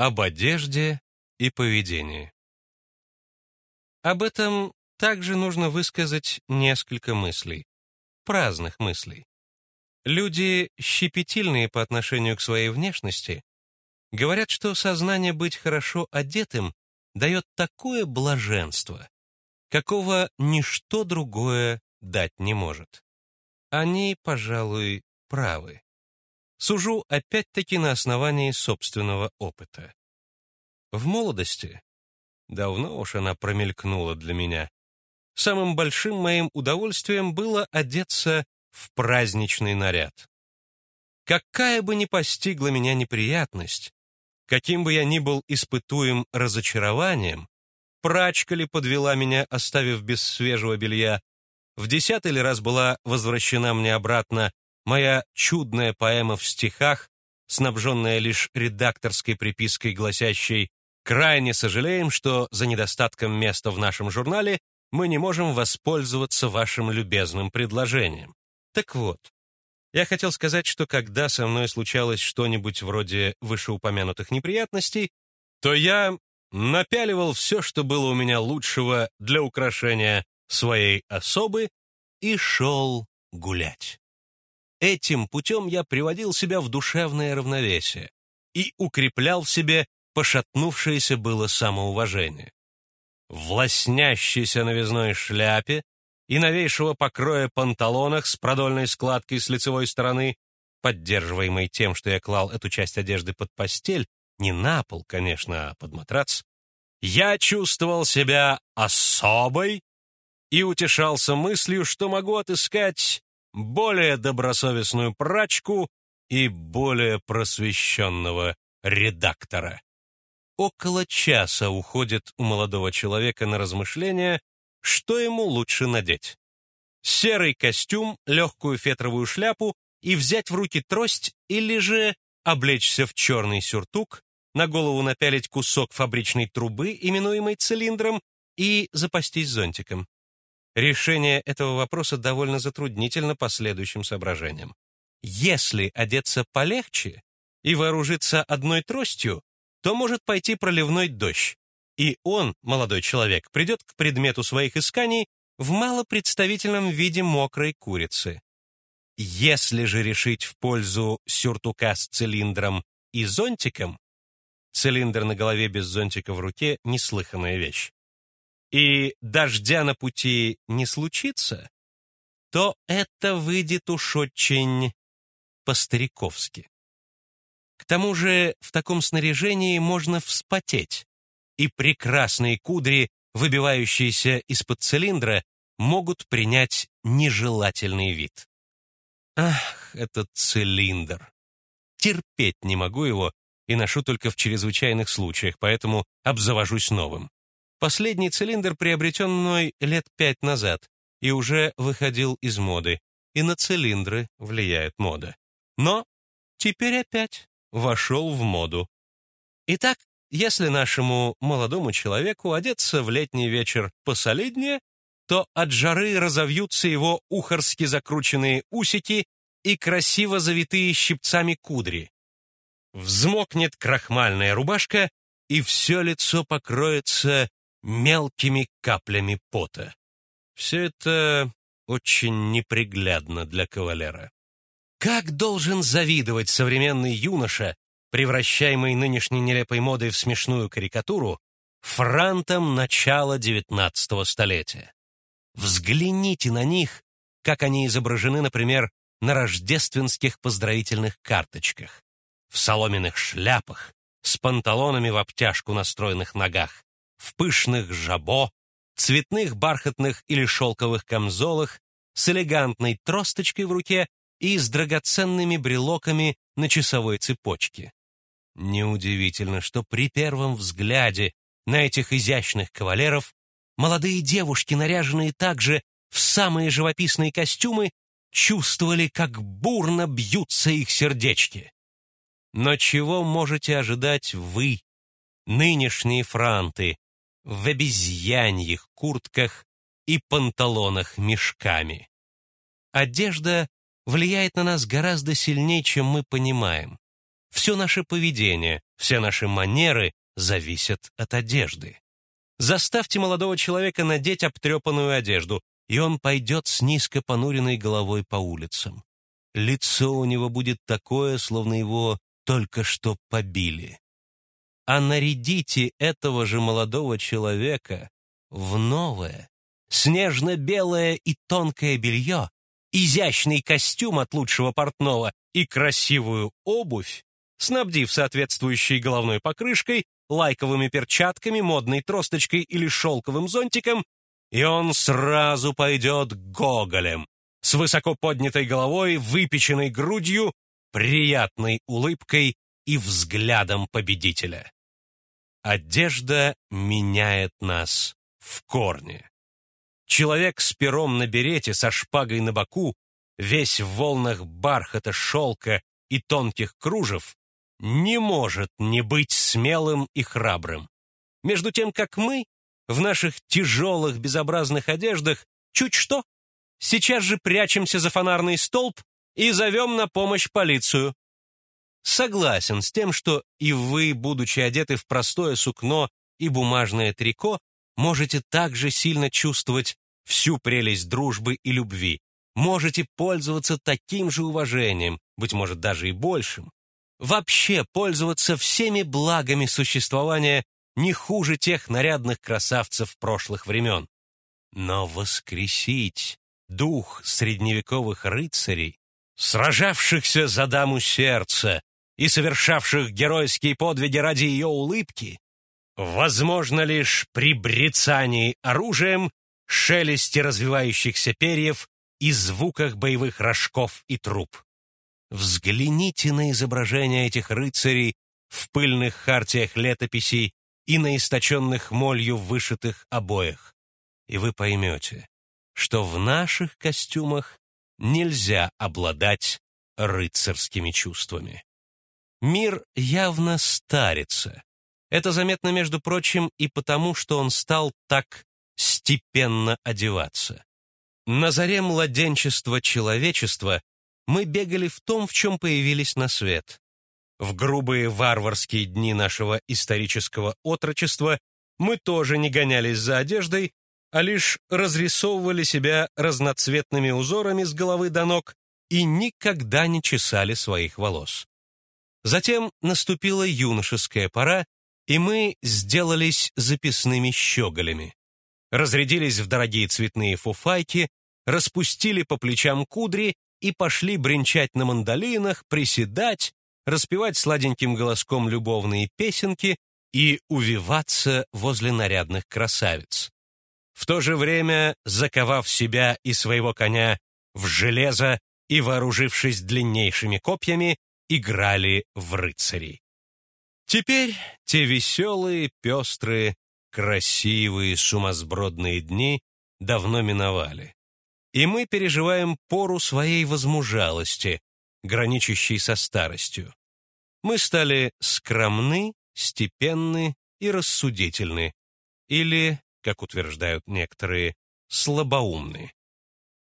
Об одежде и поведении. Об этом также нужно высказать несколько мыслей, праздных мыслей. Люди, щепетильные по отношению к своей внешности, говорят, что сознание быть хорошо одетым дает такое блаженство, какого ничто другое дать не может. Они, пожалуй, правы. Сужу опять-таки на основании собственного опыта. В молодости, давно уж она промелькнула для меня, самым большим моим удовольствием было одеться в праздничный наряд. Какая бы ни постигла меня неприятность, каким бы я ни был испытуем разочарованием, прачка ли подвела меня, оставив без свежего белья, в десятый ли раз была возвращена мне обратно моя чудная поэма в стихах, снабженная лишь редакторской припиской, гласящей «Крайне сожалеем, что за недостатком места в нашем журнале мы не можем воспользоваться вашим любезным предложением». Так вот, я хотел сказать, что когда со мной случалось что-нибудь вроде вышеупомянутых неприятностей, то я напяливал все, что было у меня лучшего для украшения своей особы, и шел гулять. Этим путем я приводил себя в душевное равновесие и укреплял в себе пошатнувшееся было самоуважение. В лоснящейся новизной шляпе и новейшего покроя панталонах с продольной складкой с лицевой стороны, поддерживаемой тем, что я клал эту часть одежды под постель, не на пол, конечно, а под матрац, я чувствовал себя особой и утешался мыслью, что могу отыскать более добросовестную прачку и более просвещенного редактора. Около часа уходит у молодого человека на размышления, что ему лучше надеть. Серый костюм, легкую фетровую шляпу и взять в руки трость или же облечься в черный сюртук, на голову напялить кусок фабричной трубы, именуемой цилиндром, и запастись зонтиком. Решение этого вопроса довольно затруднительно по следующим соображениям. Если одеться полегче и вооружиться одной тростью, то может пойти проливной дождь, и он, молодой человек, придет к предмету своих исканий в малопредставительном виде мокрой курицы. Если же решить в пользу сюртука с цилиндром и зонтиком, цилиндр на голове без зонтика в руке — неслыханная вещь, и дождя на пути не случится, то это выйдет уж очень по-стариковски. К тому же в таком снаряжении можно вспотеть, и прекрасные кудри, выбивающиеся из-под цилиндра, могут принять нежелательный вид. Ах, этот цилиндр! Терпеть не могу его и ношу только в чрезвычайных случаях, поэтому обзавожусь новым. Последний цилиндр приобретен мной лет пять назад и уже выходил из моды, и на цилиндры влияет мода. Но теперь опять вошел в моду. Итак, если нашему молодому человеку одеться в летний вечер посолиднее, то от жары разовьются его ухорски закрученные усики и красиво завитые щипцами кудри. Взмокнет крахмальная рубашка, и все лицо покроется мелкими каплями пота. Все это очень неприглядно для кавалера. Как должен завидовать современный юноша, превращаемый нынешней нелепой модой в смешную карикатуру, франтом начала XIX столетия? Взгляните на них, как они изображены, например, на рождественских поздравительных карточках, в соломенных шляпах, с панталонами в обтяжку на стройных ногах, в пышных жабо, цветных бархатных или шелковых камзолах, с элегантной тросточкой в руке и с драгоценными брелоками на часовой цепочке. Неудивительно, что при первом взгляде на этих изящных кавалеров молодые девушки, наряженные также в самые живописные костюмы, чувствовали, как бурно бьются их сердечки. Но чего можете ожидать вы, нынешние франты, в обезьяньих куртках и панталонах мешками. Одежда влияет на нас гораздо сильнее, чем мы понимаем. Все наше поведение, все наши манеры зависят от одежды. Заставьте молодого человека надеть обтрепанную одежду, и он пойдет с низко понуренной головой по улицам. Лицо у него будет такое, словно его только что побили. А нарядите этого же молодого человека в новое, снежно-белое и тонкое белье, изящный костюм от лучшего портного и красивую обувь, снабдив соответствующей головной покрышкой, лайковыми перчатками, модной тросточкой или шелковым зонтиком, и он сразу пойдет гоголем, с высоко поднятой головой, выпеченной грудью, приятной улыбкой и взглядом победителя. Одежда меняет нас в корне. Человек с пером на берете, со шпагой на боку, весь в волнах бархата, шелка и тонких кружев, не может не быть смелым и храбрым. Между тем, как мы, в наших тяжелых безобразных одеждах, чуть что, сейчас же прячемся за фонарный столб и зовем на помощь полицию. Согласен с тем, что и вы, будучи одеты в простое сукно и бумажное трико, можете также сильно чувствовать всю прелесть дружбы и любви, можете пользоваться таким же уважением, быть может, даже и большим, вообще пользоваться всеми благами существования не хуже тех нарядных красавцев прошлых времен. Но воскресить дух средневековых рыцарей, сражавшихся за даму сердца и совершавших геройские подвиги ради ее улыбки, возможно лишь при брецании оружием, шелесте развивающихся перьев и звуках боевых рожков и труб. Взгляните на изображения этих рыцарей в пыльных хартиях летописей и на источенных молью вышитых обоях, и вы поймете, что в наших костюмах нельзя обладать рыцарскими чувствами. Мир явно старится. Это заметно, между прочим, и потому, что он стал так степенно одеваться. На заре младенчества человечества мы бегали в том, в чем появились на свет. В грубые варварские дни нашего исторического отрочества мы тоже не гонялись за одеждой, а лишь разрисовывали себя разноцветными узорами с головы до ног и никогда не чесали своих волос. Затем наступила юношеская пора, и мы сделались записными щеголями. Разрядились в дорогие цветные фуфайки, распустили по плечам кудри и пошли бренчать на мандолинах, приседать, распевать сладеньким голоском любовные песенки и увиваться возле нарядных красавиц. В то же время, заковав себя и своего коня в железо и вооружившись длиннейшими копьями, играли в рыцарей. Теперь те веселые, пестрые, красивые, сумасбродные дни давно миновали и мы переживаем пору своей возмужалости, граничащей со старостью. Мы стали скромны, степенны и рассудительны, или, как утверждают некоторые, слабоумны.